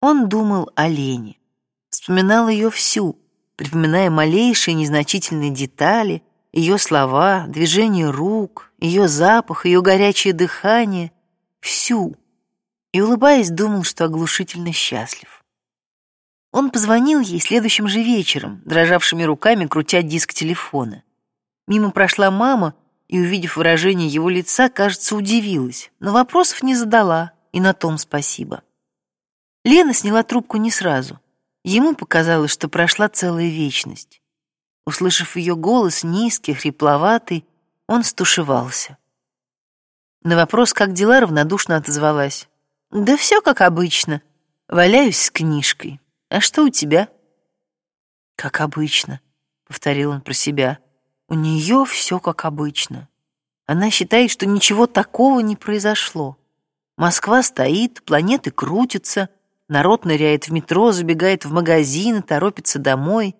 Он думал о Лене, вспоминал ее всю, припоминая малейшие незначительные детали, ее слова, движение рук, ее запах, ее горячее дыхание, всю. И, улыбаясь, думал, что оглушительно счастлив. Он позвонил ей следующим же вечером, дрожавшими руками крутя диск телефона. Мимо прошла мама и, увидев выражение его лица, кажется, удивилась, но вопросов не задала, и на том спасибо. Лена сняла трубку не сразу. Ему показалось, что прошла целая вечность. Услышав ее голос, низкий, хрипловатый, он стушевался. На вопрос, как дела, равнодушно отозвалась. «Да все как обычно. Валяюсь с книжкой. А что у тебя?» «Как обычно», — повторил он про себя. «У нее все как обычно. Она считает, что ничего такого не произошло. Москва стоит, планеты крутятся, народ ныряет в метро, забегает в магазин, торопится домой.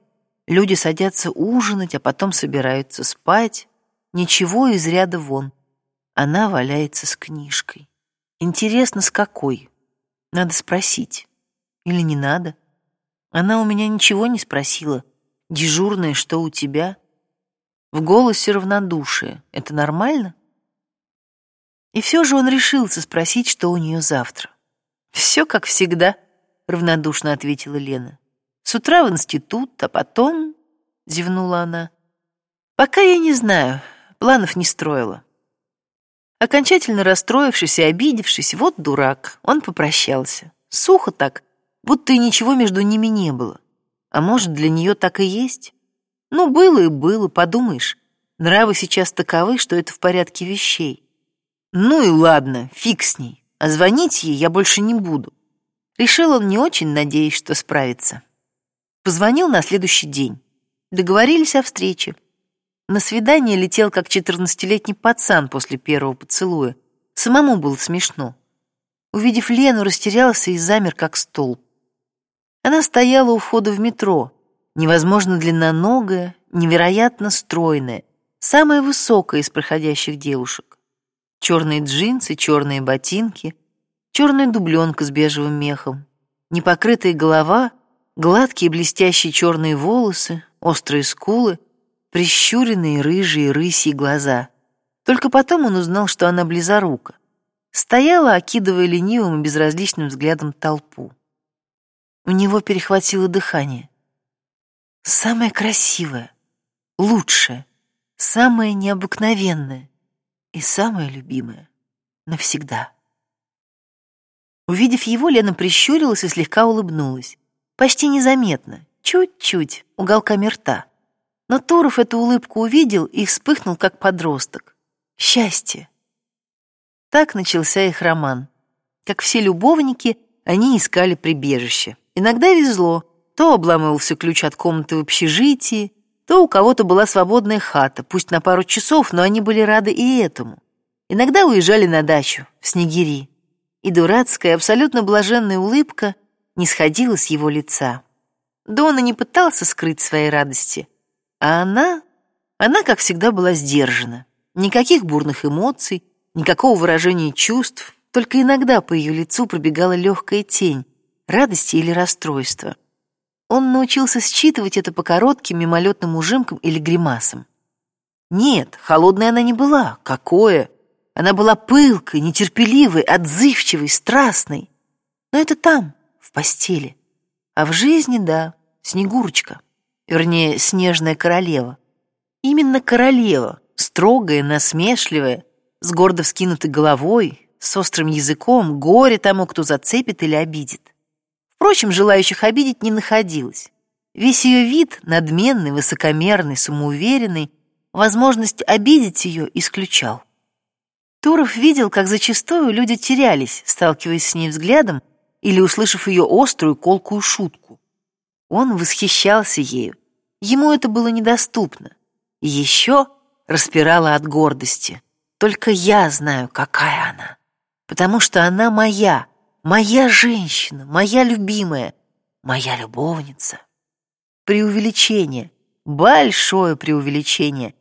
Люди садятся ужинать, а потом собираются спать. Ничего из ряда вон. Она валяется с книжкой. Интересно, с какой? Надо спросить. Или не надо? Она у меня ничего не спросила. Дежурная, что у тебя? В голосе равнодушие. Это нормально? И все же он решился спросить, что у нее завтра. «Все как всегда», — равнодушно ответила Лена. С утра в институт, а потом...» — зевнула она. «Пока я не знаю, планов не строила». Окончательно расстроившись и обидевшись, вот дурак, он попрощался. Сухо так, будто и ничего между ними не было. А может, для нее так и есть? Ну, было и было, подумаешь. Нравы сейчас таковы, что это в порядке вещей. Ну и ладно, фиг с ней. А звонить ей я больше не буду. Решил он не очень, надеясь, что справится. Позвонил на следующий день. Договорились о встрече. На свидание летел как четырнадцатилетний пацан после первого поцелуя. Самому было смешно. Увидев Лену, растерялся и замер, как стол. Она стояла у входа в метро, невозможно длинноногая, невероятно стройная, самая высокая из проходящих девушек. Черные джинсы, черные ботинки, черная дубленка с бежевым мехом, непокрытая голова Гладкие блестящие черные волосы, острые скулы, прищуренные рыжие рысьи глаза. Только потом он узнал, что она близорука. Стояла, окидывая ленивым и безразличным взглядом толпу. У него перехватило дыхание. Самое красивое, лучшее, самое необыкновенное и самое любимое навсегда. Увидев его, Лена прищурилась и слегка улыбнулась почти незаметно, чуть-чуть, уголками рта. Но Туров эту улыбку увидел и вспыхнул, как подросток. Счастье. Так начался их роман. Как все любовники, они искали прибежище. Иногда везло. То обламывался ключ от комнаты в общежитии, то у кого-то была свободная хата, пусть на пару часов, но они были рады и этому. Иногда уезжали на дачу, в Снегири. И дурацкая, абсолютно блаженная улыбка не сходила с его лица. Дона не пытался скрыть своей радости, а она, она, как всегда, была сдержана. Никаких бурных эмоций, никакого выражения чувств, только иногда по ее лицу пробегала легкая тень, радости или расстройства. Он научился считывать это по коротким мимолетным ужимкам или гримасам. Нет, холодной она не была. Какое? Она была пылкой, нетерпеливой, отзывчивой, страстной. Но это там, в постели. А в жизни, да, Снегурочка, вернее, Снежная королева. Именно королева, строгая, насмешливая, с гордо вскинутой головой, с острым языком, горе тому, кто зацепит или обидит. Впрочем, желающих обидеть не находилось. Весь ее вид, надменный, высокомерный, самоуверенный, возможность обидеть ее исключал. Туров видел, как зачастую люди терялись, сталкиваясь с ней взглядом, или услышав ее острую, колкую шутку. Он восхищался ею. Ему это было недоступно. Еще распирало от гордости. Только я знаю, какая она. Потому что она моя, моя женщина, моя любимая, моя любовница. Преувеличение, большое преувеличение.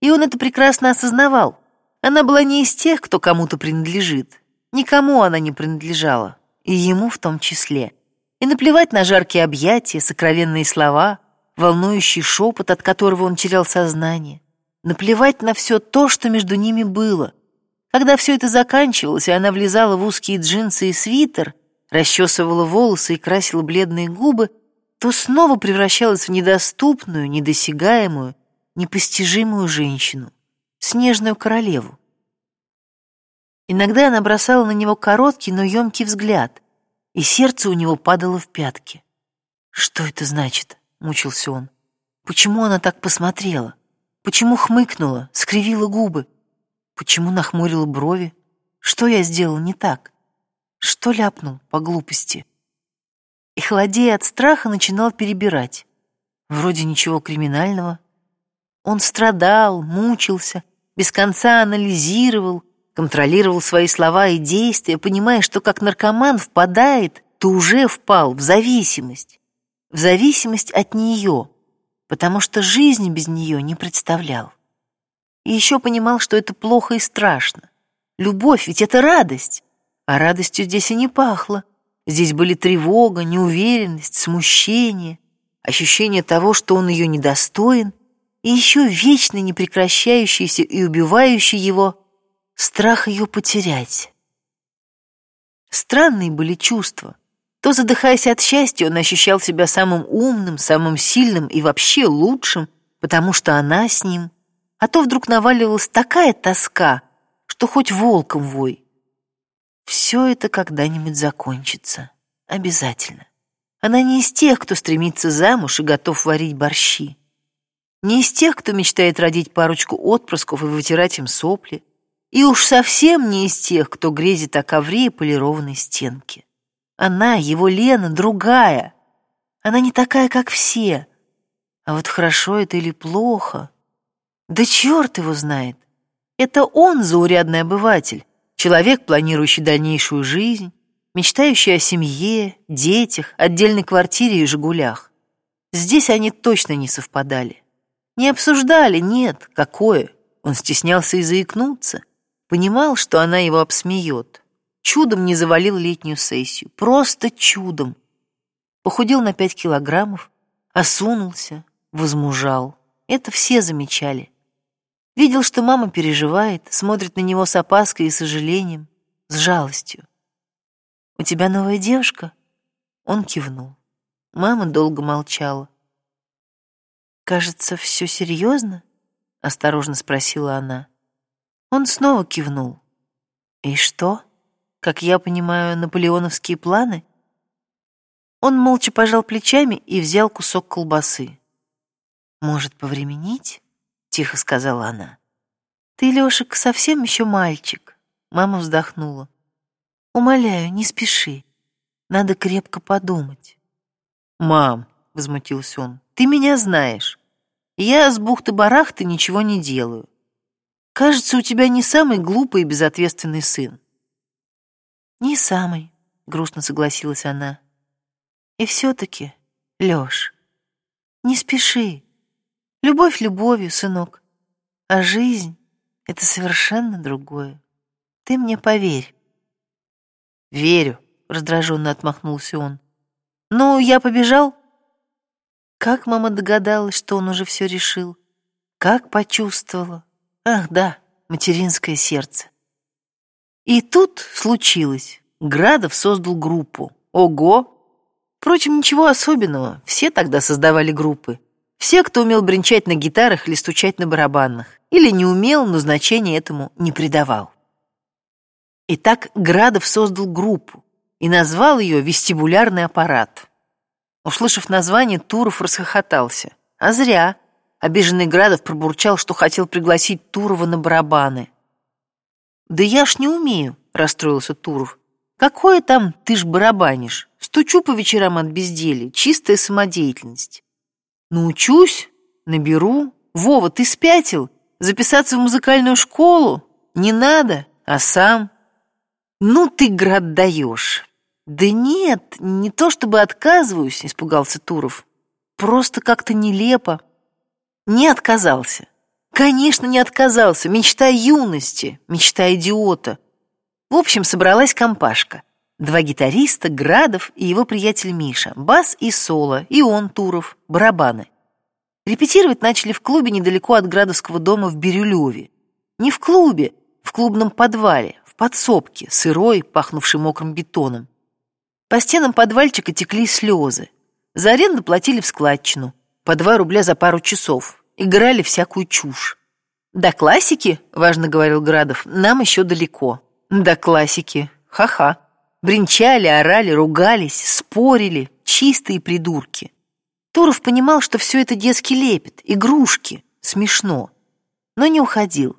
И он это прекрасно осознавал. Она была не из тех, кто кому-то принадлежит. Никому она не принадлежала и ему в том числе. И наплевать на жаркие объятия, сокровенные слова, волнующий шепот, от которого он терял сознание. Наплевать на все то, что между ними было. Когда все это заканчивалось, и она влезала в узкие джинсы и свитер, расчесывала волосы и красила бледные губы, то снова превращалась в недоступную, недосягаемую, непостижимую женщину, снежную королеву. Иногда она бросала на него короткий, но емкий взгляд, и сердце у него падало в пятки. «Что это значит?» — мучился он. «Почему она так посмотрела? Почему хмыкнула, скривила губы? Почему нахмурила брови? Что я сделал не так? Что ляпнул по глупости?» И, холодея от страха, начинал перебирать. Вроде ничего криминального. Он страдал, мучился, без конца анализировал, контролировал свои слова и действия, понимая, что как наркоман впадает, то уже впал в зависимость. В зависимость от нее, потому что жизни без нее не представлял. И еще понимал, что это плохо и страшно. Любовь ведь это радость, а радостью здесь и не пахло. Здесь были тревога, неуверенность, смущение, ощущение того, что он ее недостоин, и еще вечно непрекращающийся и убивающий его страх ее потерять. Странные были чувства. То, задыхаясь от счастья, он ощущал себя самым умным, самым сильным и вообще лучшим, потому что она с ним. А то вдруг наваливалась такая тоска, что хоть волком вой. Все это когда-нибудь закончится. Обязательно. Она не из тех, кто стремится замуж и готов варить борщи. Не из тех, кто мечтает родить парочку отпрысков и вытирать им сопли. И уж совсем не из тех, кто грезит о ковре и полированной стенке. Она, его Лена, другая. Она не такая, как все. А вот хорошо это или плохо? Да черт его знает. Это он заурядный обыватель, человек, планирующий дальнейшую жизнь, мечтающий о семье, детях, отдельной квартире и «Жигулях». Здесь они точно не совпадали. Не обсуждали, нет, какое. Он стеснялся и заикнуться. Понимал, что она его обсмеет. Чудом не завалил летнюю сессию. Просто чудом. Похудел на пять килограммов, осунулся, возмужал. Это все замечали. Видел, что мама переживает, смотрит на него с опаской и сожалением, с жалостью. «У тебя новая девушка?» Он кивнул. Мама долго молчала. «Кажется, все серьезно?» — осторожно спросила она. Он снова кивнул. «И что? Как я понимаю, наполеоновские планы?» Он молча пожал плечами и взял кусок колбасы. «Может, повременить?» — тихо сказала она. «Ты, Лешек, совсем еще мальчик». Мама вздохнула. «Умоляю, не спеши. Надо крепко подумать». «Мам», — возмутился он, — «ты меня знаешь. Я с бухты-барахты ничего не делаю. Кажется, у тебя не самый глупый и безответственный сын. Не самый, грустно согласилась она. И все-таки, Лёш, не спеши. Любовь любовью, сынок. А жизнь — это совершенно другое. Ты мне поверь. Верю, раздраженно отмахнулся он. Ну, я побежал. Как мама догадалась, что он уже все решил? Как почувствовала? Ах, да, материнское сердце. И тут случилось. Градов создал группу. Ого! Впрочем, ничего особенного. Все тогда создавали группы. Все, кто умел бренчать на гитарах или стучать на барабанах. Или не умел, но значения этому не придавал. Итак, Градов создал группу и назвал ее «Вестибулярный аппарат». Услышав название, Туров расхохотался. А зря. Обиженный Градов пробурчал, что хотел пригласить Турова на барабаны. «Да я ж не умею», — расстроился Туров. «Какое там ты ж барабанишь? Стучу по вечерам от безделия, чистая самодеятельность». «Научусь, наберу. Вова, ты спятил? Записаться в музыкальную школу? Не надо, а сам?» «Ну ты, Град, даешь». «Да нет, не то чтобы отказываюсь», — испугался Туров. «Просто как-то нелепо. Не отказался. Конечно, не отказался. Мечта юности, мечта идиота. В общем, собралась компашка. Два гитариста, Градов и его приятель Миша, бас и соло, и он, Туров, барабаны. Репетировать начали в клубе недалеко от Градовского дома в Бирюлеве. Не в клубе, в клубном подвале, в подсобке, сырой, пахнувшей мокрым бетоном. По стенам подвальчика текли слезы. За аренду платили в складчину, по два рубля за пару часов. Играли всякую чушь. «До классики, — важно говорил Градов, — нам еще далеко. До классики. Ха-ха. Бринчали, орали, ругались, спорили. Чистые придурки. Туров понимал, что все это детский лепет, игрушки, смешно. Но не уходил.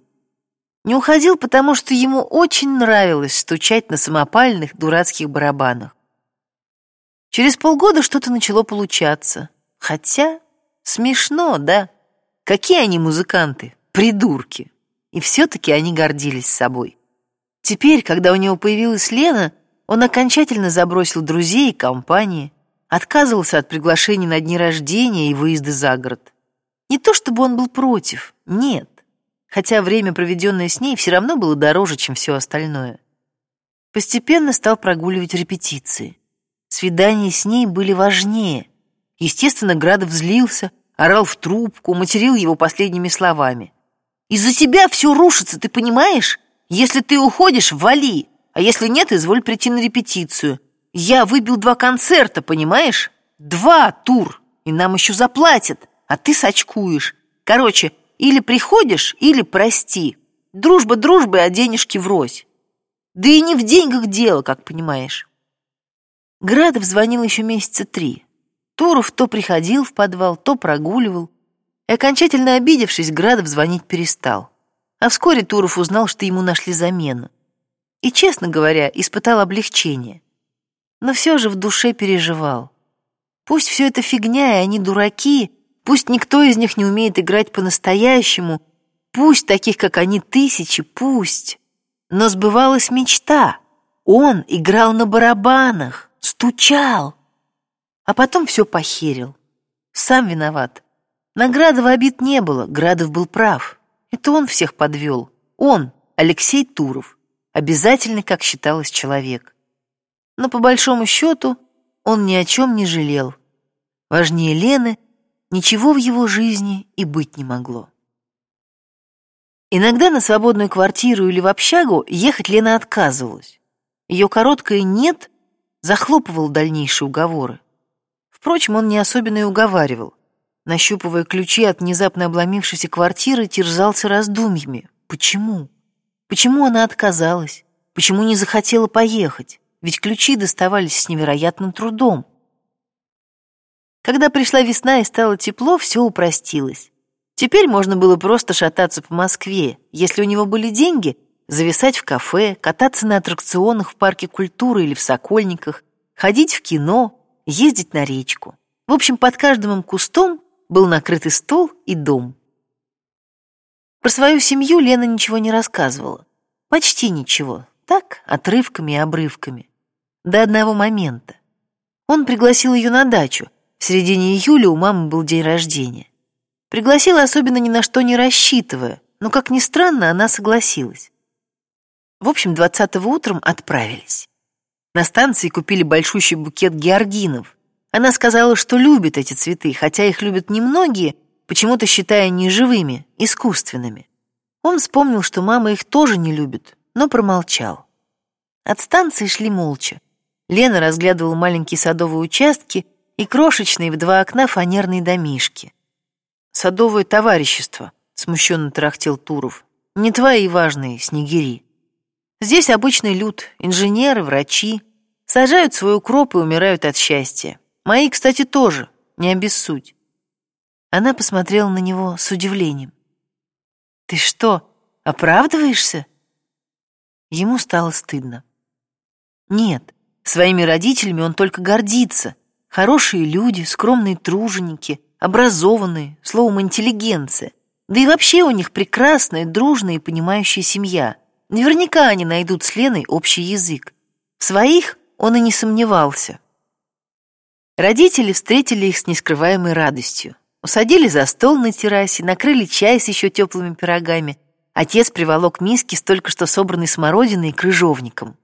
Не уходил, потому что ему очень нравилось стучать на самопальных дурацких барабанах. Через полгода что-то начало получаться. Хотя смешно, да? Какие они музыканты, придурки. И все-таки они гордились собой. Теперь, когда у него появилась Лена, он окончательно забросил друзей и компании, отказывался от приглашений на дни рождения и выезды за город. Не то чтобы он был против, нет. Хотя время, проведенное с ней, все равно было дороже, чем все остальное. Постепенно стал прогуливать репетиции. Свидания с ней были важнее. Естественно, Градов злился, орал в трубку, материл его последними словами. «Из-за тебя все рушится, ты понимаешь? Если ты уходишь, вали, а если нет, изволь прийти на репетицию. Я выбил два концерта, понимаешь? Два тур, и нам еще заплатят, а ты сочкуешь. Короче, или приходишь, или прости. Дружба дружбой, а денежки врозь. Да и не в деньгах дело, как понимаешь. Градов звонил еще месяца три. Туров то приходил в подвал, то прогуливал. И окончательно обидевшись, Градов звонить перестал. А вскоре Туров узнал, что ему нашли замену. И, честно говоря, испытал облегчение. Но все же в душе переживал. Пусть все это фигня, и они дураки, пусть никто из них не умеет играть по-настоящему, пусть таких, как они, тысячи, пусть. Но сбывалась мечта. Он играл на барабанах, стучал. А потом все похерил. Сам виноват. На Градова обид не было, Градов был прав. Это он всех подвел. Он, Алексей Туров, обязательный, как считалось, человек. Но по большому счету он ни о чем не жалел. Важнее Лены ничего в его жизни и быть не могло. Иногда на свободную квартиру или в общагу ехать Лена отказывалась. Ее короткое «нет» захлопывал дальнейшие уговоры. Впрочем, он не особенно и уговаривал. Нащупывая ключи от внезапно обломившейся квартиры, терзался раздумьями. Почему? Почему она отказалась? Почему не захотела поехать? Ведь ключи доставались с невероятным трудом. Когда пришла весна и стало тепло, все упростилось. Теперь можно было просто шататься по Москве. Если у него были деньги, зависать в кафе, кататься на аттракционах в парке культуры или в Сокольниках, ходить в кино, ездить на речку. В общем, под каждым кустом был накрытый стол и дом. Про свою семью Лена ничего не рассказывала. Почти ничего. Так, отрывками и обрывками. До одного момента. Он пригласил ее на дачу. В середине июля у мамы был день рождения. Пригласил особенно ни на что не рассчитывая, но, как ни странно, она согласилась. В общем, 20-го утром отправились. На станции купили большущий букет георгинов. Она сказала, что любит эти цветы, хотя их любят немногие, почему-то считая неживыми, искусственными. Он вспомнил, что мама их тоже не любит, но промолчал. От станции шли молча. Лена разглядывала маленькие садовые участки и крошечные в два окна фанерные домишки. «Садовое товарищество», — смущенно тарахтел Туров. «Не твои важные снегири». Здесь обычный люд, инженеры, врачи. Сажают свой укроп и умирают от счастья. Мои, кстати, тоже, не обессудь. Она посмотрела на него с удивлением. «Ты что, оправдываешься?» Ему стало стыдно. Нет, своими родителями он только гордится. Хорошие люди, скромные труженики, образованные, словом, интеллигенция. Да и вообще у них прекрасная, дружная и понимающая семья. Наверняка они найдут с Леной общий язык. В своих он и не сомневался. Родители встретили их с нескрываемой радостью. Усадили за стол на террасе, накрыли чай с еще теплыми пирогами. Отец приволок миски с только что собранной смородиной и крыжовником.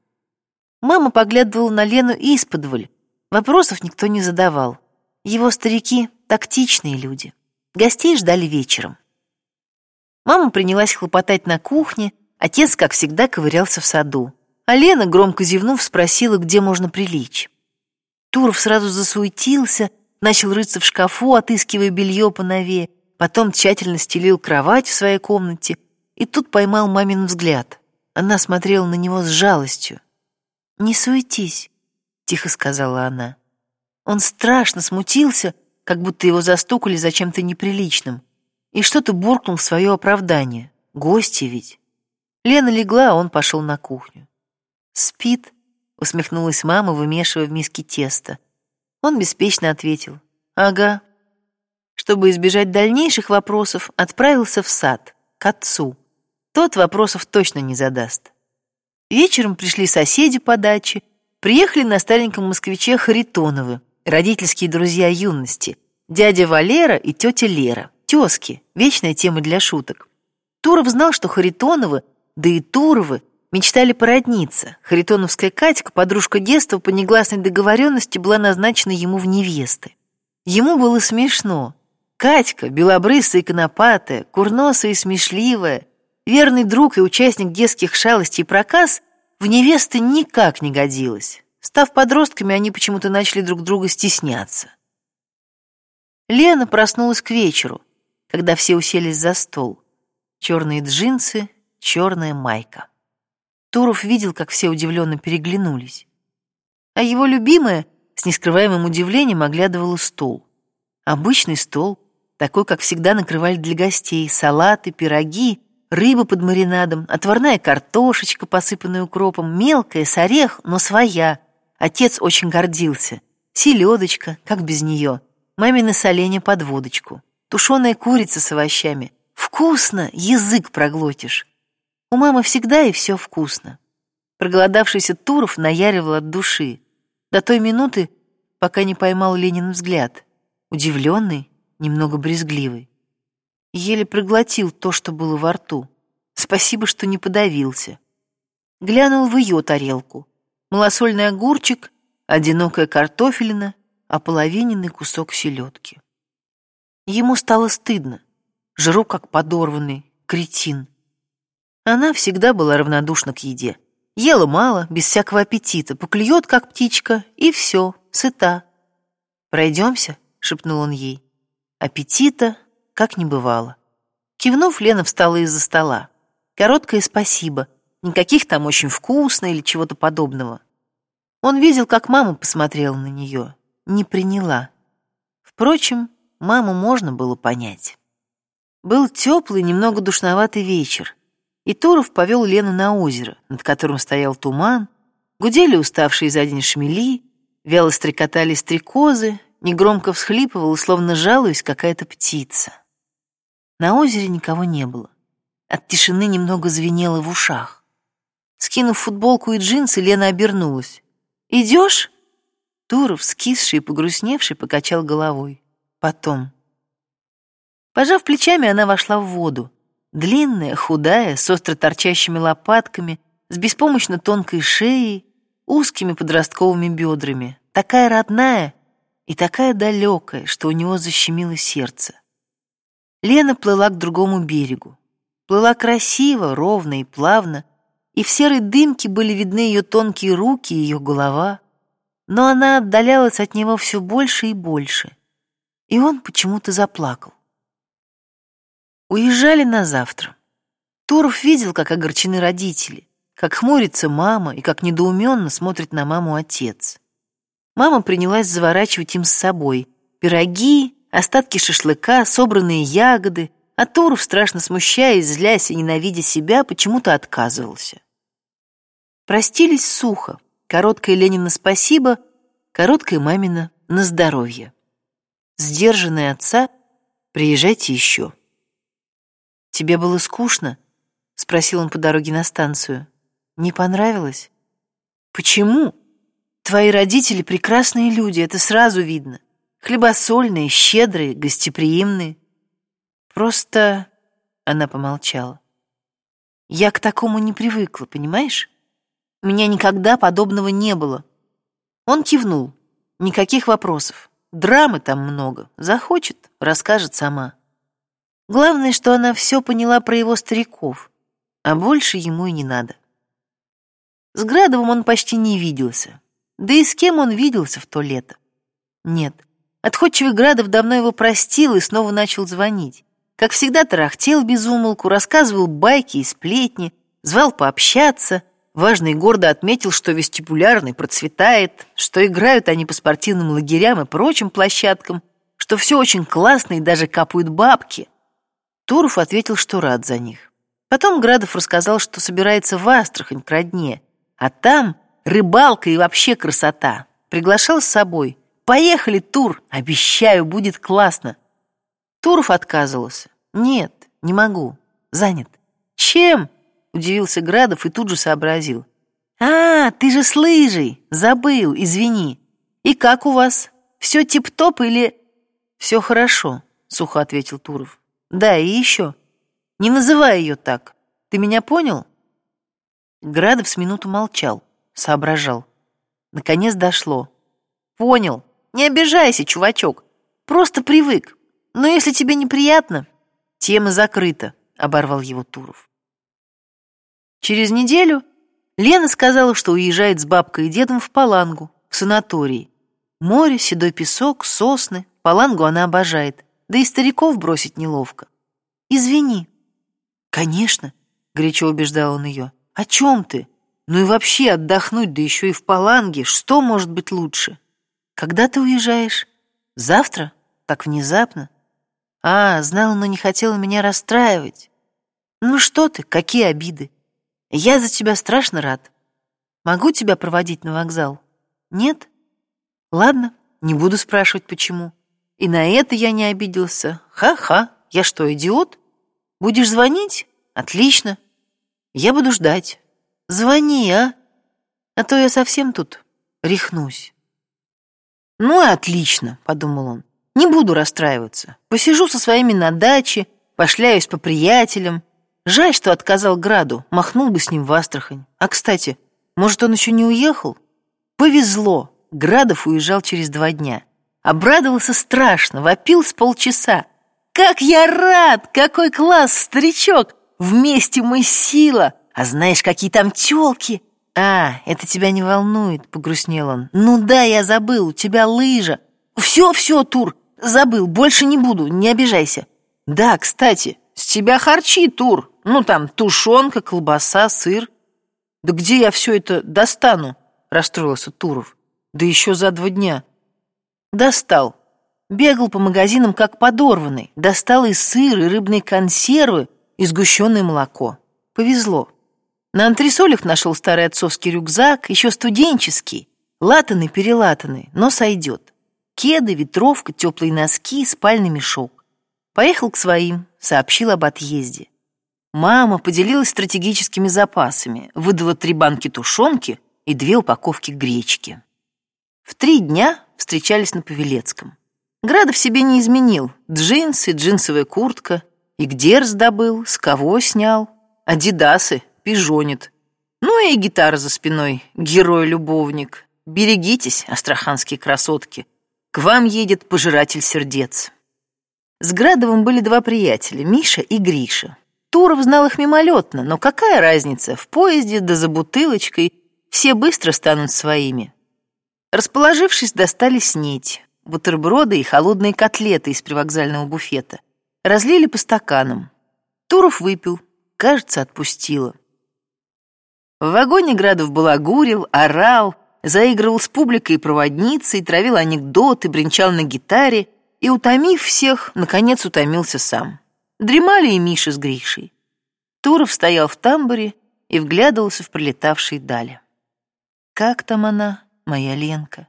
Мама поглядывала на Лену исподволь. Вопросов никто не задавал. Его старики — тактичные люди. Гостей ждали вечером. Мама принялась хлопотать на кухне, отец, как всегда, ковырялся в саду. А Лена, громко зевнув, спросила, где можно прилечь. Туров сразу засуетился, начал рыться в шкафу, отыскивая белье по нове, потом тщательно стелил кровать в своей комнате и тут поймал мамин взгляд. Она смотрела на него с жалостью. «Не суетись», — тихо сказала она. Он страшно смутился, как будто его застукали за чем-то неприличным, и что-то буркнул в свое оправдание. Гости ведь. Лена легла, а он пошел на кухню. «Спит», — усмехнулась мама, вымешивая в миске тесто. Он беспечно ответил. «Ага». Чтобы избежать дальнейших вопросов, отправился в сад, к отцу. Тот вопросов точно не задаст. Вечером пришли соседи по даче, приехали на стареньком москвиче Харитоновы, родительские друзья юности, дядя Валера и тетя Лера, тезки, вечная тема для шуток. Туров знал, что Харитоновы, да и Туровы, мечтали породниться. Харитоновская Катька, подружка детства, по негласной договоренности была назначена ему в невесты. Ему было смешно. Катька, белобрысая и конопатая, курносая и смешливая, верный друг и участник детских шалостей и проказ, в невесты никак не годилась. Став подростками, они почему-то начали друг друга стесняться. Лена проснулась к вечеру, когда все уселись за стол. Черные джинсы, черная майка. Туров видел, как все удивленно переглянулись. А его любимая с нескрываемым удивлением оглядывала стол. Обычный стол, такой, как всегда накрывали для гостей, салаты, пироги, рыба под маринадом, отварная картошечка, посыпанная укропом, мелкая, с орех, но своя. Отец очень гордился. Селедочка, как без нее, мамины соленья под водочку, тушеная курица с овощами. Вкусно, язык проглотишь. У мамы всегда и все вкусно. Проголодавшийся Туров наяривал от души. До той минуты, пока не поймал Ленин взгляд. Удивленный, немного брезгливый. Еле проглотил то, что было во рту. Спасибо, что не подавился. Глянул в ее тарелку. Малосольный огурчик, одинокая картофелина, ополовиненный кусок селедки. Ему стало стыдно. Жру, как подорванный, кретин. Она всегда была равнодушна к еде. Ела мало, без всякого аппетита, поклюет, как птичка, и все, сыта. «Пройдемся?» — шепнул он ей. Аппетита как не бывало. Кивнув, Лена встала из-за стола. Короткое спасибо. Никаких там очень вкусно или чего-то подобного. Он видел, как мама посмотрела на нее. Не приняла. Впрочем, маму можно было понять. Был теплый, немного душноватый вечер и Туров повел Лену на озеро, над которым стоял туман, гудели уставшие за день шмели, вяло стрекотали стрекозы, негромко всхлипывала, словно жалуясь какая-то птица. На озере никого не было. От тишины немного звенело в ушах. Скинув футболку и джинсы, Лена обернулась. «Идешь?» Туров, скисший и погрустневший, покачал головой. «Потом». Пожав плечами, она вошла в воду. Длинная, худая, с остро торчащими лопатками, с беспомощно тонкой шеей, узкими подростковыми бедрами, такая родная и такая далекая, что у него защемило сердце. Лена плыла к другому берегу. Плыла красиво, ровно и плавно, и в серой дымке были видны ее тонкие руки и ее голова, но она отдалялась от него все больше и больше, и он почему-то заплакал. Уезжали на завтра. Туров видел, как огорчены родители, как хмурится мама и как недоуменно смотрит на маму отец. Мама принялась заворачивать им с собой пироги, остатки шашлыка, собранные ягоды, а Туров, страшно смущаясь, злясь и ненавидя себя, почему-то отказывался. Простились сухо. Короткое Ленина спасибо, короткое мамина на здоровье. Сдержанный отца, приезжайте еще. «Тебе было скучно?» — спросил он по дороге на станцию. «Не понравилось?» «Почему? Твои родители прекрасные люди, это сразу видно. Хлебосольные, щедрые, гостеприимные. Просто...» — она помолчала. «Я к такому не привыкла, понимаешь? У меня никогда подобного не было. Он кивнул. Никаких вопросов. Драмы там много. Захочет, расскажет сама. Главное, что она все поняла про его стариков, а больше ему и не надо. С Градовым он почти не виделся. Да и с кем он виделся в то лето? Нет. Отходчивый Градов давно его простил и снова начал звонить. Как всегда тарахтел без умолку, рассказывал байки и сплетни, звал пообщаться, важно и гордо отметил, что вестибулярный процветает, что играют они по спортивным лагерям и прочим площадкам, что все очень классно и даже капают бабки. Туров ответил, что рад за них. Потом Градов рассказал, что собирается в Астрахань к родне, а там рыбалка и вообще красота. Приглашал с собой. «Поехали, Тур! Обещаю, будет классно!» Туров отказывался. «Нет, не могу. Занят». «Чем?» — удивился Градов и тут же сообразил. «А, ты же с лыжей! Забыл, извини. И как у вас? Все тип-топ или...» «Все хорошо», — сухо ответил Туров. «Да, и еще. Не называй ее так. Ты меня понял?» Градов с минуту молчал, соображал. Наконец дошло. «Понял. Не обижайся, чувачок. Просто привык. Но если тебе неприятно, тема закрыта, оборвал его Туров. Через неделю Лена сказала, что уезжает с бабкой и дедом в Палангу, в санаторий. Море, седой песок, сосны. Палангу она обожает, да и стариков бросить неловко. Извини. Конечно, горячо убеждал он ее. О чем ты? Ну и вообще отдохнуть, да еще и в Паланге, что может быть лучше? Когда ты уезжаешь? Завтра? Так внезапно? А, знала, но не хотела меня расстраивать. Ну что ты, какие обиды? Я за тебя страшно рад. Могу тебя проводить на вокзал? Нет? Ладно, не буду спрашивать, почему. И на это я не обиделся. Ха-ха, я что, идиот? Будешь звонить? Отлично. Я буду ждать. Звони, а? А то я совсем тут рехнусь. Ну и отлично, подумал он. Не буду расстраиваться. Посижу со своими на даче, пошляюсь по приятелям. Жаль, что отказал Граду, махнул бы с ним в Астрахань. А, кстати, может, он еще не уехал? Повезло, Градов уезжал через два дня. Обрадовался страшно, вопил с полчаса. «Как я рад! Какой класс, старичок! Вместе мы сила! А знаешь, какие там тёлки!» «А, это тебя не волнует», — погрустнел он. «Ну да, я забыл, у тебя лыжа». «Все, все, Тур, Забыл, больше не буду, не обижайся. Да, кстати, с тебя харчи, Тур. Ну, там, тушенка, колбаса, сыр. Да где я все это достану? Расстроился Туров. Да еще за два дня. Достал. Бегал по магазинам, как подорванный. Достал и сыр, и рыбные консервы, и сгущенное молоко. Повезло. На антресолях нашел старый отцовский рюкзак, еще студенческий, латанный-перелатанный, но сойдет. Кеды, ветровка, теплые носки, спальный мешок. Поехал к своим, сообщил об отъезде. Мама поделилась стратегическими запасами, выдала три банки тушенки и две упаковки гречки. В три дня встречались на Павелецком. Градов себе не изменил. Джинсы, джинсовая куртка. И где раздобыл, с кого снял. Адидасы, пижонит. Ну и гитара за спиной, герой-любовник. Берегитесь, астраханские красотки. К вам едет пожиратель сердец. С Градовым были два приятеля, Миша и Гриша. Туров знал их мимолетно, но какая разница, в поезде да за бутылочкой все быстро станут своими. Расположившись, достали снеть, бутерброды и холодные котлеты из привокзального буфета. Разлили по стаканам. Туров выпил, кажется, отпустило. В вагоне Градов балагурил, орал, заигрывал с публикой и проводницей, травил анекдоты, бренчал на гитаре и, утомив всех, наконец утомился сам. Дремали и Миша с Гришей. Туров стоял в тамбуре и вглядывался в пролетавшие дали. Как там она, моя Ленка?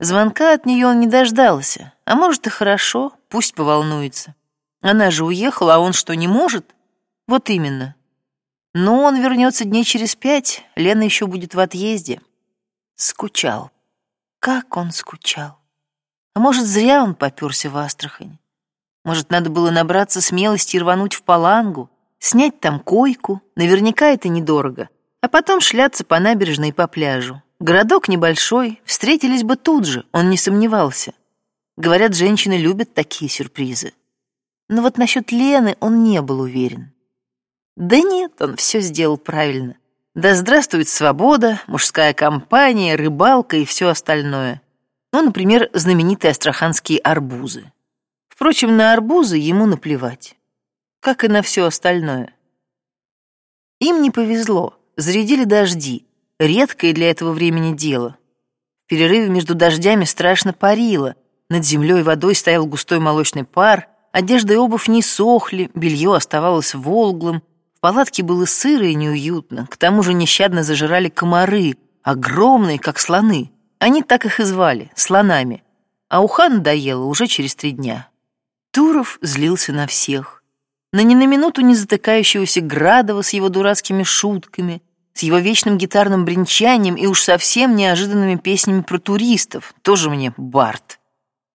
Звонка от нее он не дождался, а может и хорошо, пусть поволнуется. Она же уехала, а он что, не может? Вот именно. Но он вернется дней через пять, Лена еще будет в отъезде. Скучал. Как он скучал. А может, зря он попёрся в Астрахань. Может, надо было набраться смелости и рвануть в Палангу, снять там койку, наверняка это недорого, А потом шляться по набережной и по пляжу. Городок небольшой, встретились бы тут же, он не сомневался. Говорят, женщины любят такие сюрпризы. Но вот насчет Лены он не был уверен. Да нет, он все сделал правильно. Да здравствует свобода, мужская компания, рыбалка и все остальное. Ну, например, знаменитые астраханские арбузы. Впрочем, на арбузы ему наплевать. Как и на все остальное. Им не повезло, зарядили дожди, редкое для этого времени дело. В перерыве между дождями страшно парило, над землей и водой стоял густой молочный пар, одежда и обувь не сохли, белье оставалось волглым, в палатке было сыро и неуютно, к тому же нещадно зажирали комары, огромные, как слоны. Они так их и звали, слонами. А уха надоело уже через три дня. Туров злился на всех. На ни на минуту не затыкающегося Градова с его дурацкими шутками — с его вечным гитарным бренчанием и уж совсем неожиданными песнями про туристов, тоже мне Барт.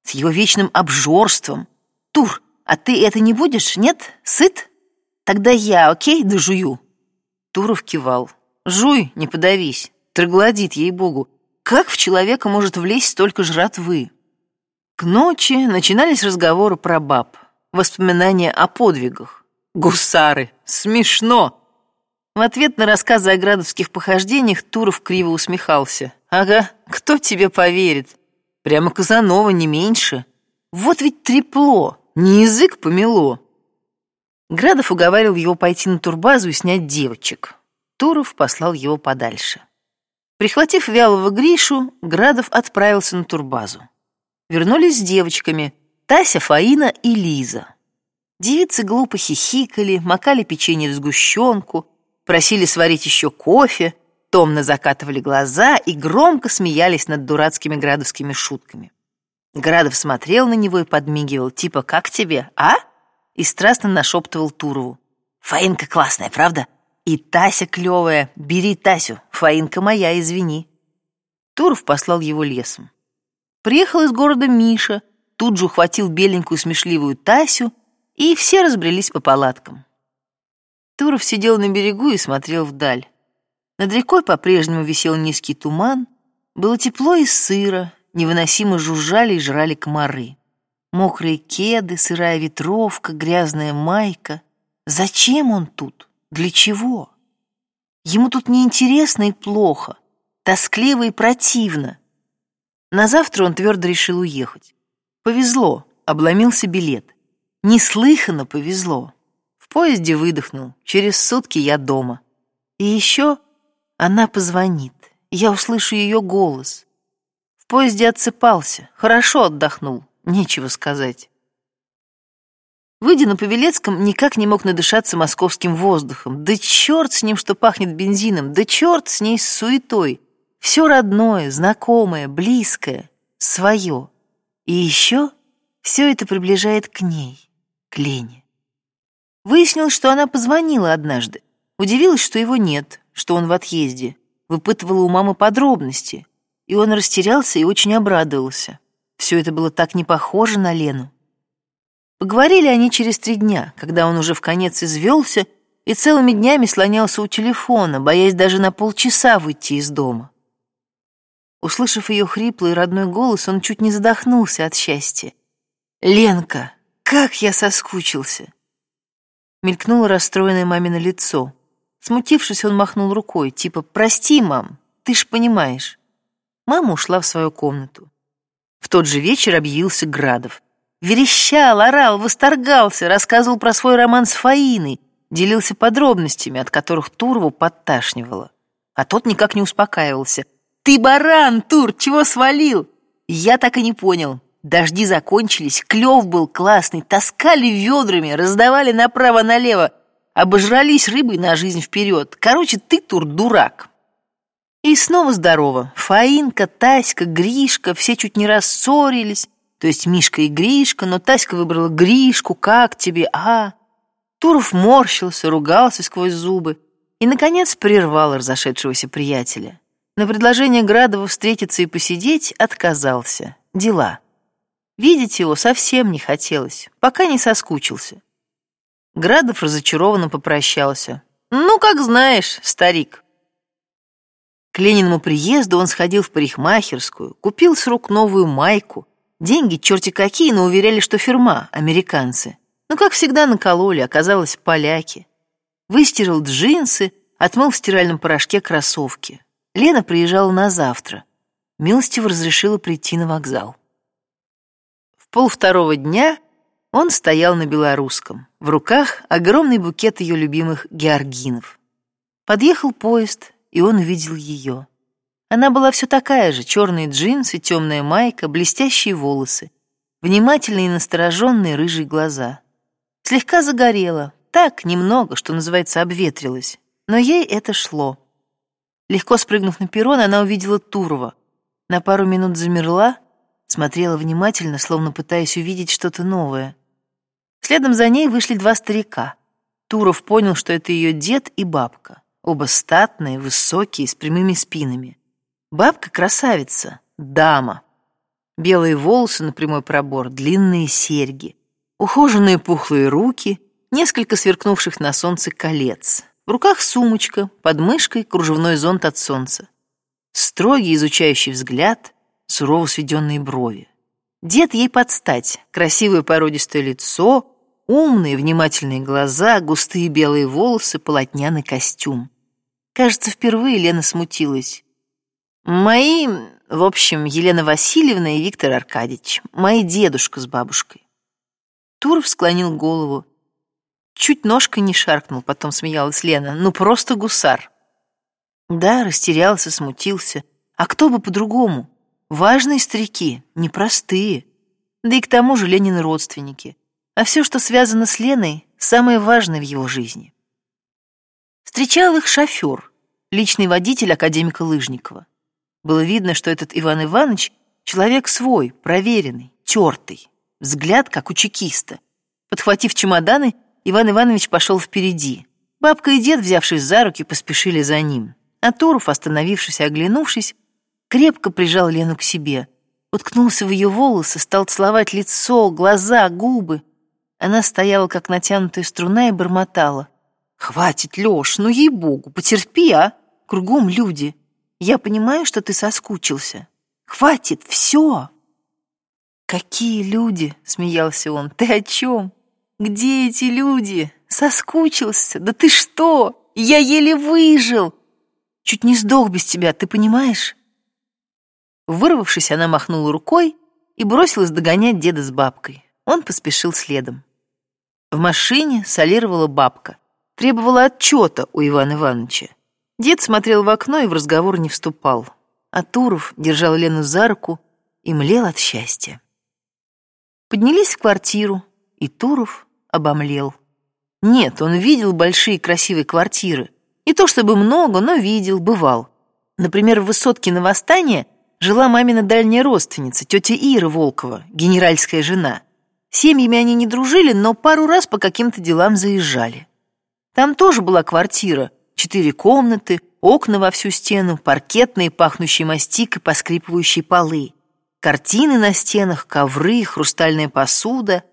С его вечным обжорством. Тур, а ты это не будешь, нет? Сыт? Тогда я, окей, дожую. Туров кивал. Жуй, не подавись. Троглодит, ей-богу. Как в человека может влезть столько жратвы? К ночи начинались разговоры про баб, воспоминания о подвигах. Гусары, смешно. В ответ на рассказы о градовских похождениях Туров криво усмехался. «Ага, кто тебе поверит? Прямо Казанова, не меньше. Вот ведь трепло, не язык помело». Градов уговаривал его пойти на турбазу и снять девочек. Туров послал его подальше. Прихватив вялого Гришу, Градов отправился на турбазу. Вернулись с девочками Тася, Фаина и Лиза. Девицы глупо хихикали, макали печенье в сгущенку, просили сварить еще кофе, томно закатывали глаза и громко смеялись над дурацкими градовскими шутками. Градов смотрел на него и подмигивал, типа «Как тебе, а?» И страстно нашептывал Турову. «Фаинка классная, правда? И Тася клевая. Бери Тасю, Фаинка моя, извини». Туров послал его лесом. Приехал из города Миша, тут же ухватил беленькую смешливую Тасю, и все разбрелись по палаткам. Туров сидел на берегу и смотрел вдаль. Над рекой по-прежнему висел низкий туман, было тепло и сыро, невыносимо жужжали и жрали комары. Мокрые кеды, сырая ветровка, грязная майка. Зачем он тут? Для чего? Ему тут неинтересно и плохо, тоскливо и противно. На завтра он твердо решил уехать. Повезло, обломился билет. Неслыханно повезло. В поезде выдохнул. Через сутки я дома. И еще она позвонит. Я услышу ее голос. В поезде отсыпался. Хорошо отдохнул. Нечего сказать. Выйдя на Павелецком, никак не мог надышаться московским воздухом. Да черт с ним, что пахнет бензином, да черт с ней с суетой. Все родное, знакомое, близкое, свое. И еще все это приближает к ней, к Лене. Выяснилось, что она позвонила однажды. Удивилась, что его нет, что он в отъезде. Выпытывала у мамы подробности. И он растерялся и очень обрадовался. Все это было так не похоже на Лену. Поговорили они через три дня, когда он уже в конец извелся и целыми днями слонялся у телефона, боясь даже на полчаса выйти из дома. Услышав ее хриплый родной голос, он чуть не задохнулся от счастья. «Ленка, как я соскучился!» Мелькнуло расстроенное мамино лицо. Смутившись, он махнул рукой, типа «Прости, мам, ты ж понимаешь». Мама ушла в свою комнату. В тот же вечер объявился Градов. Верещал, орал, восторгался, рассказывал про свой роман с Фаиной, делился подробностями, от которых Турову подташнивало. А тот никак не успокаивался. «Ты баран, Тур, чего свалил?» Я так и не понял, Дожди закончились, клев был классный, таскали ведрами, раздавали направо-налево, обожрались рыбой на жизнь вперед. Короче, ты, Тур, дурак. И снова здорово. Фаинка, Таська, Гришка, все чуть не рассорились. То есть Мишка и Гришка, но Таська выбрала Гришку, как тебе, а? Туров морщился, ругался сквозь зубы и, наконец, прервал разошедшегося приятеля. На предложение Градова встретиться и посидеть отказался. Дела. Видеть его совсем не хотелось, пока не соскучился. Градов разочарованно попрощался. «Ну, как знаешь, старик». К Лениному приезду он сходил в парикмахерскую, купил с рук новую майку. Деньги черти какие, но уверяли, что фирма, американцы. Ну, как всегда, накололи, оказалось, поляки. Выстирал джинсы, отмыл в стиральном порошке кроссовки. Лена приезжала на завтра. Милостиво разрешила прийти на вокзал. Полвторого дня он стоял на белорусском. В руках огромный букет ее любимых георгинов. Подъехал поезд, и он увидел ее. Она была все такая же, черные джинсы, темная майка, блестящие волосы, внимательные и настороженные рыжие глаза. Слегка загорела, так, немного, что называется, обветрилась, но ей это шло. Легко спрыгнув на перрон, она увидела Турова. На пару минут замерла, смотрела внимательно, словно пытаясь увидеть что-то новое. Следом за ней вышли два старика. Туров понял, что это ее дед и бабка. Оба статные, высокие, с прямыми спинами. Бабка красавица, дама. Белые волосы на прямой пробор, длинные серьги. Ухоженные пухлые руки, несколько сверкнувших на солнце колец. В руках сумочка, под мышкой кружевной зонт от солнца. Строгий изучающий взгляд, сурово сведенные брови. Дед ей подстать, красивое породистое лицо, умные внимательные глаза, густые белые волосы, полотняный костюм. Кажется, впервые Лена смутилась. «Мои, в общем, Елена Васильевна и Виктор Аркадьевич, мои дедушка с бабушкой. Туров склонил голову. Чуть ножкой не шаркнул, потом смеялась Лена. Ну, просто гусар. Да, растерялся, смутился. А кто бы по-другому? Важные старики, непростые. Да и к тому же Ленины родственники. А все, что связано с Леной, самое важное в его жизни. Встречал их шофер, личный водитель академика Лыжникова. Было видно, что этот Иван Иванович человек свой, проверенный, тертый, взгляд, как у чекиста. Подхватив чемоданы, Иван Иванович пошел впереди. Бабка и дед, взявшись за руки, поспешили за ним. А Туров, остановившись и оглянувшись, крепко прижал Лену к себе. Уткнулся в ее волосы, стал целовать лицо, глаза, губы. Она стояла, как натянутая струна, и бормотала. «Хватит, Леш, ну ей-богу, потерпи, а! Кругом люди. Я понимаю, что ты соскучился. Хватит, все!» «Какие люди?» — смеялся он. «Ты о чем? Где эти люди? Соскучился? Да ты что? Я еле выжил! Чуть не сдох без тебя, ты понимаешь?» Вырвавшись, она махнула рукой и бросилась догонять деда с бабкой. Он поспешил следом. В машине солировала бабка. Требовала отчета у Ивана Ивановича. Дед смотрел в окно и в разговор не вступал. А Туров держал Лену за руку и млел от счастья. Поднялись в квартиру, и Туров обомлел. Нет, он видел большие красивые квартиры. Не то чтобы много, но видел, бывал. Например, в высотке на Восстание жила мамина дальняя родственница, тетя Ира Волкова, генеральская жена. Семьями они не дружили, но пару раз по каким-то делам заезжали. Там тоже была квартира, четыре комнаты, окна во всю стену, паркетные, пахнущие мастикой, поскрипывающие полы. Картины на стенах, ковры, хрустальная посуда.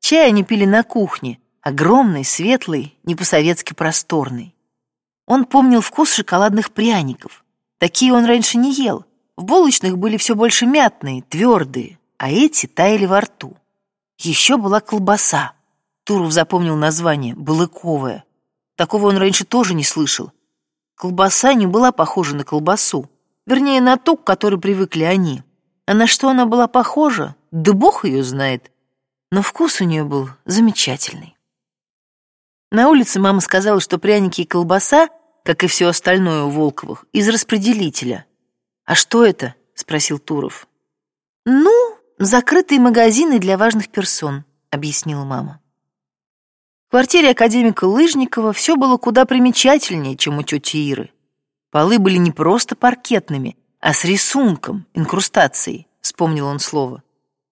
Чай они пили на кухне, огромный, светлый, не по-советски просторный. Он помнил вкус шоколадных пряников. Такие он раньше не ел. В булочных были все больше мятные, твердые, а эти таяли во рту. Еще была колбаса. Туров запомнил название «балыковая». Такого он раньше тоже не слышал. Колбаса не была похожа на колбасу. Вернее, на ту, к которой привыкли они. А на что она была похожа, да бог ее знает. Но вкус у нее был замечательный. На улице мама сказала, что пряники и колбаса, как и все остальное у Волковых, из распределителя. «А что это?» — спросил Туров. «Ну, закрытые магазины для важных персон», — объяснила мама. В квартире академика Лыжникова все было куда примечательнее, чем у тети Иры. Полы были не просто паркетными, а с рисунком, инкрустацией, вспомнил он слово.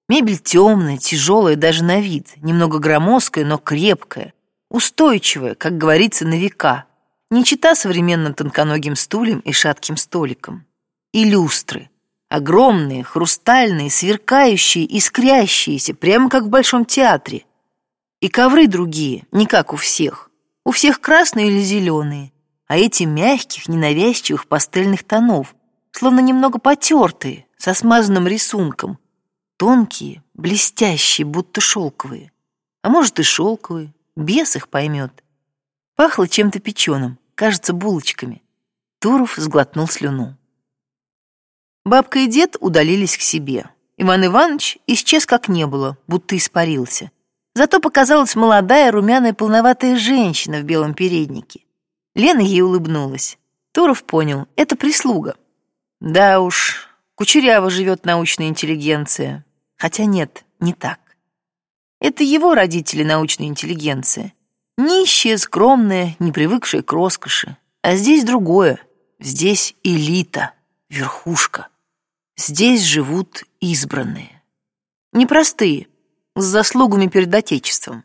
Мебель темная, тяжелая даже на вид, немного громоздкая, но крепкая, устойчивая, как говорится, на века, не чита современным тонконогим стульям и шатким столикам. И люстры, огромные, хрустальные, сверкающие, искрящиеся, прямо как в Большом театре. И ковры другие, не как у всех. У всех красные или зеленые. а эти мягких, ненавязчивых пастельных тонов, словно немного потертые, со смазанным рисунком. Тонкие, блестящие, будто шелковые. А может и шелковые, бес их поймет. Пахло чем-то печеным, кажется, булочками. Туров сглотнул слюну. Бабка и дед удалились к себе. Иван Иванович исчез как не было, будто испарился. Зато показалась молодая, румяная, полноватая женщина в белом переднике. Лена ей улыбнулась. Туров понял, это прислуга. Да уж, кучеряво живет научная интеллигенция. Хотя нет, не так. Это его родители научная интеллигенция. Нищая, скромная, не привыкшая к роскоши. А здесь другое. Здесь элита, верхушка. Здесь живут избранные. Непростые, с заслугами перед Отечеством.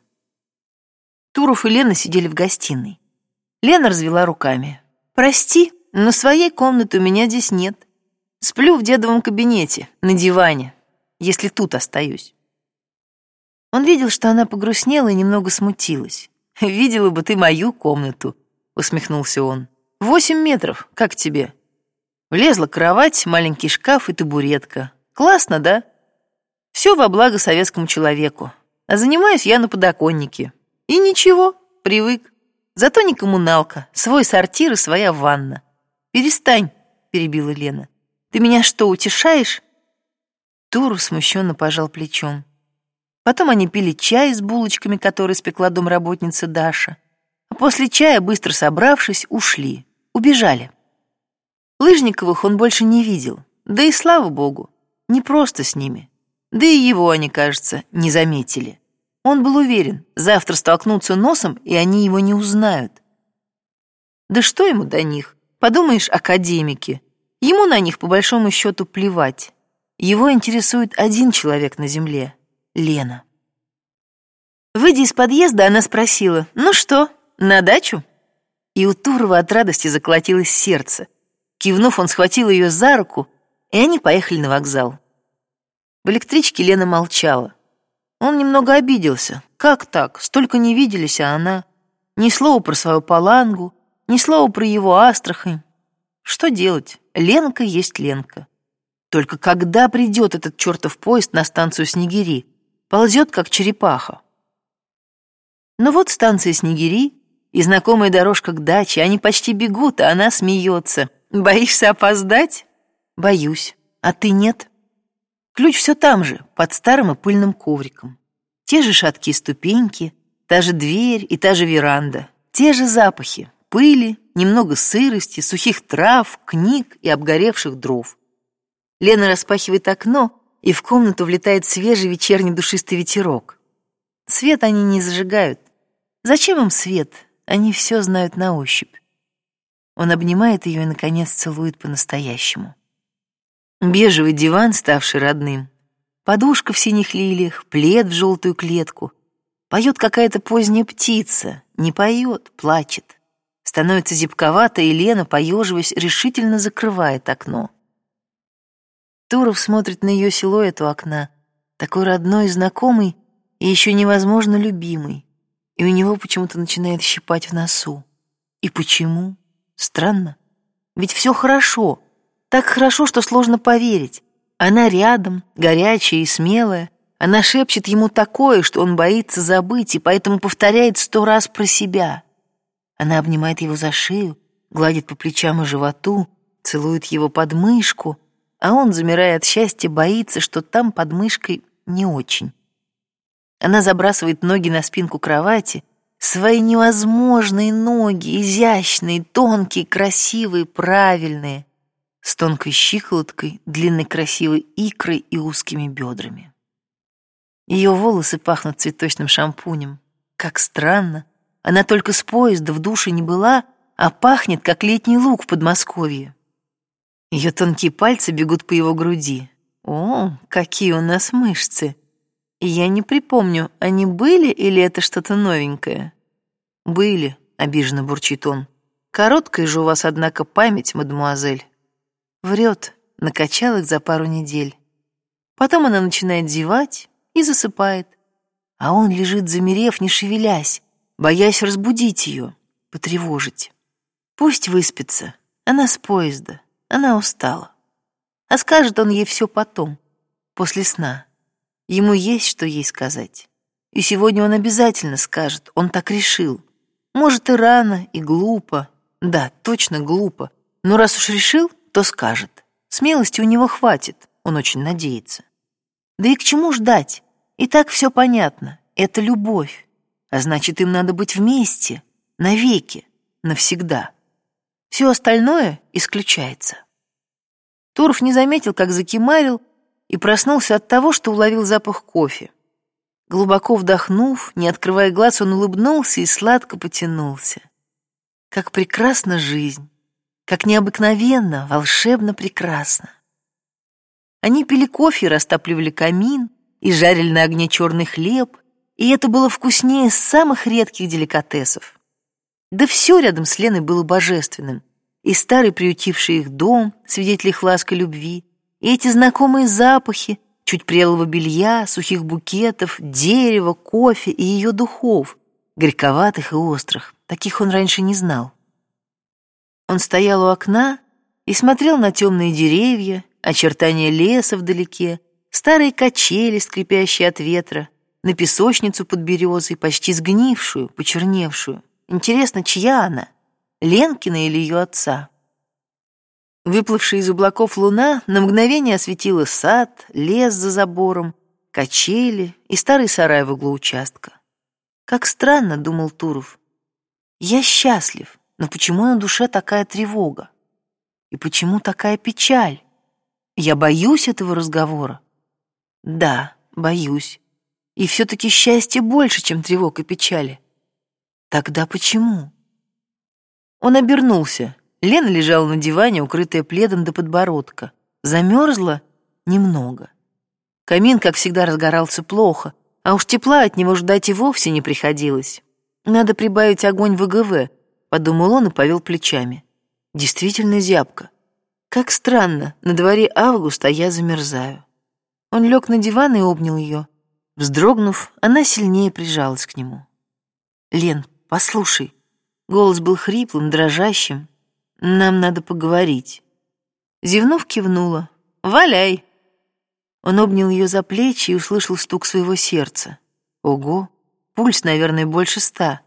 Туров и Лена сидели в гостиной. Лена развела руками. «Прости, но своей комнаты у меня здесь нет. Сплю в дедовом кабинете, на диване, если тут остаюсь». Он видел, что она погрустнела и немного смутилась. «Видела бы ты мою комнату», — усмехнулся он. «Восемь метров, как тебе?» Влезла кровать, маленький шкаф и табуретка. Классно, да? Все во благо советскому человеку. А занимаюсь я на подоконнике. И ничего, привык. Зато не коммуналка, свой сортир и своя ванна. Перестань, перебила Лена. Ты меня что, утешаешь? Туру смущенно пожал плечом. Потом они пили чай с булочками, которые спекла домработница Даша. А после чая, быстро собравшись, ушли. Убежали. Лыжниковых он больше не видел. Да и слава богу, не просто с ними. Да и его они, кажется, не заметили. Он был уверен, завтра столкнутся носом, и они его не узнают. Да что ему до них? Подумаешь, академики. Ему на них, по большому счету, плевать. Его интересует один человек на земле — Лена. Выйдя из подъезда, она спросила, «Ну что, на дачу?» И у Турова от радости заколотилось сердце. Кивнув, он схватил ее за руку, и они поехали на вокзал. В электричке Лена молчала. Он немного обиделся. Как так? Столько не виделись, а она... Ни слова про свою палангу, ни слова про его Астрахань. Что делать? Ленка есть Ленка. Только когда придет этот чертов поезд на станцию Снегири? Ползет, как черепаха. Но вот станция Снегири и знакомая дорожка к даче. Они почти бегут, а она смеется. Боишься опоздать? Боюсь. А ты нет? Ключ все там же, под старым и пыльным ковриком. Те же шаткие ступеньки, та же дверь и та же веранда. Те же запахи, пыли, немного сырости, сухих трав, книг и обгоревших дров. Лена распахивает окно, и в комнату влетает свежий вечерний душистый ветерок. Свет они не зажигают. Зачем им свет? Они все знают на ощупь. Он обнимает ее и, наконец, целует по-настоящему. Бежевый диван, ставший родным, подушка в синих лилиях, плед в желтую клетку. Поет какая-то поздняя птица, не поет, плачет. Становится зябковато, и Лена, поеживаясь, решительно закрывает окно. Туров смотрит на ее силуэт у окна, такой родной и знакомый, и еще невозможно любимый, и у него почему-то начинает щипать в носу. И почему? Странно. Ведь все хорошо, так хорошо, что сложно поверить. Она рядом, горячая и смелая. Она шепчет ему такое, что он боится забыть, и поэтому повторяет сто раз про себя. Она обнимает его за шею, гладит по плечам и животу, целует его под мышку, а он, замирая от счастья, боится, что там под мышкой не очень. Она забрасывает ноги на спинку кровати, свои невозможные ноги, изящные, тонкие, красивые, правильные с тонкой щиколоткой, длинной красивой икрой и узкими бедрами. Ее волосы пахнут цветочным шампунем. Как странно. Она только с поезда в душе не была, а пахнет, как летний луг в Подмосковье. Ее тонкие пальцы бегут по его груди. О, какие у нас мышцы! Я не припомню, они были или это что-то новенькое? Были, обиженно бурчит он. Короткая же у вас, однако, память, мадемуазель. Врет, накачал их за пару недель. Потом она начинает зевать и засыпает. А он лежит, замерев, не шевелясь, боясь разбудить ее, потревожить. Пусть выспится. Она с поезда. Она устала. А скажет он ей все потом, после сна. Ему есть что ей сказать. И сегодня он обязательно скажет, он так решил. Может, и рано, и глупо. Да, точно глупо. Но раз уж решил, то скажет. Смелости у него хватит, он очень надеется. Да и к чему ждать? И так все понятно. Это любовь. А значит, им надо быть вместе, навеки, навсегда. Все остальное исключается. Туров не заметил, как закимарил, и проснулся от того, что уловил запах кофе. Глубоко вдохнув, не открывая глаз, он улыбнулся и сладко потянулся. Как прекрасна жизнь, как необыкновенно, волшебно прекрасно. Они пили кофе, растапливали камин и жарили на огне черный хлеб, и это было вкуснее самых редких деликатесов. Да все рядом с Леной было божественным. И старый приютивший их дом, свидетель их ласка любви, и эти знакомые запахи, чуть прелого белья, сухих букетов, дерева, кофе и ее духов, горьковатых и острых. Таких он раньше не знал. Он стоял у окна и смотрел на темные деревья, очертания леса вдалеке, старые качели, скрипящие от ветра, на песочницу под березой, почти сгнившую, почерневшую. Интересно, чья она? Ленкина или ее отца? Выплывшая из облаков луна на мгновение осветила сад, лес за забором, качели и старый сарай в углу участка. Как странно, думал Туров. Я счастлив, но почему на душе такая тревога? И почему такая печаль? Я боюсь этого разговора. Да, боюсь. И все-таки счастье больше, чем тревог и печали. Тогда почему? Он обернулся, Лена лежала на диване, укрытая пледом до подбородка. Замерзла немного. Камин, как всегда, разгорался плохо, а уж тепла от него ждать и вовсе не приходилось. Надо прибавить огонь в ИГВ, подумал он и повел плечами. Действительно зябко. Как странно, на дворе август, а я замерзаю. Он лег на диван и обнял ее. Вздрогнув, она сильнее прижалась к нему. «Лен, послушай». Голос был хриплым, дрожащим, нам надо поговорить. Зевнув, кивнула. Валяй. Он обнял ее за плечи и услышал стук своего сердца. Ого, пульс, наверное, больше ста.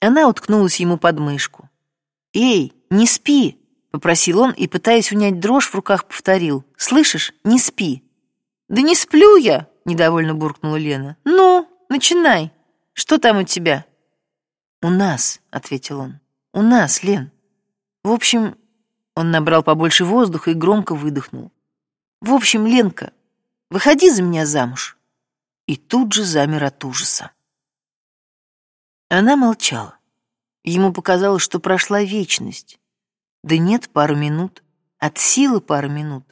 Она уткнулась ему под мышку. «Эй, не спи!» — попросил он и, пытаясь унять дрожь в руках, повторил. «Слышишь, не спи!» «Да не сплю я!» — недовольно буркнула Лена. «Ну, начинай! Что там у тебя?» «У нас», — ответил он. «У нас, Лен». В общем, он набрал побольше воздуха и громко выдохнул. В общем, Ленка, выходи за меня замуж. И тут же замер от ужаса. Она молчала. Ему показалось, что прошла вечность. Да нет, пару минут. От силы пару минут.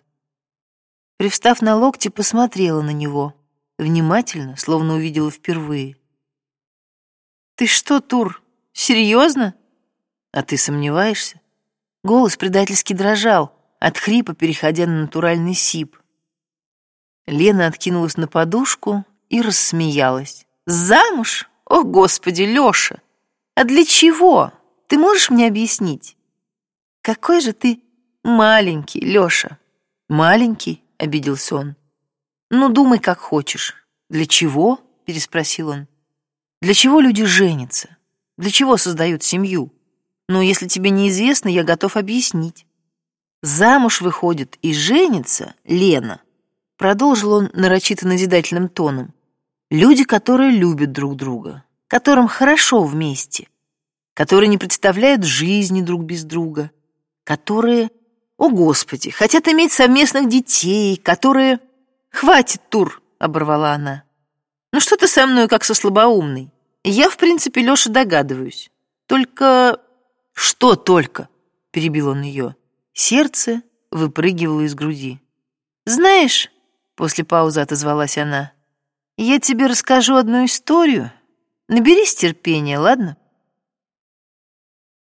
Привстав на локти, посмотрела на него. Внимательно, словно увидела впервые. «Ты что, Тур, серьезно? А ты сомневаешься?» Голос предательски дрожал, от хрипа переходя на натуральный сип. Лена откинулась на подушку и рассмеялась. «Замуж? О, Господи, Лёша! А для чего? Ты можешь мне объяснить?» «Какой же ты маленький, Лёша!» «Маленький?» — обиделся он. «Ну, думай, как хочешь. Для чего?» — переспросил он. «Для чего люди женятся? Для чего создают семью?» Но если тебе неизвестно, я готов объяснить. Замуж выходит и женится Лена. Продолжил он нарочито назидательным тоном. Люди, которые любят друг друга, которым хорошо вместе, которые не представляют жизни друг без друга, которые, о Господи, хотят иметь совместных детей, которые... Хватит, Тур, оборвала она. Ну что ты со мной как со слабоумной? Я, в принципе, Леша, догадываюсь. Только «Что только?» — перебил он ее. Сердце выпрыгивало из груди. «Знаешь...» — после паузы отозвалась она. «Я тебе расскажу одну историю. Наберись терпения, ладно?»